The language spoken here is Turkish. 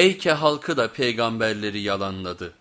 Eyke halkı da peygamberleri yalanladı.